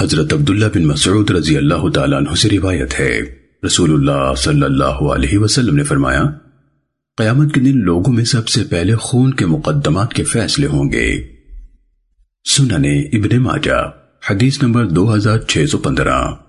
حضرت عبداللہ بن مسعود رضی اللہ تعالیٰ عنہ سے روایت ہے۔ رسول اللہ صلی اللہ علیہ وسلم نے فرمایا، قیامت کے دن لوگوں میں سب سے پہلے خون کے مقدمات کے فیصلے ہوں گے۔ سننے ابن ماجہ، حدیث نمبر دو ہزار چھ سو پندرہ۔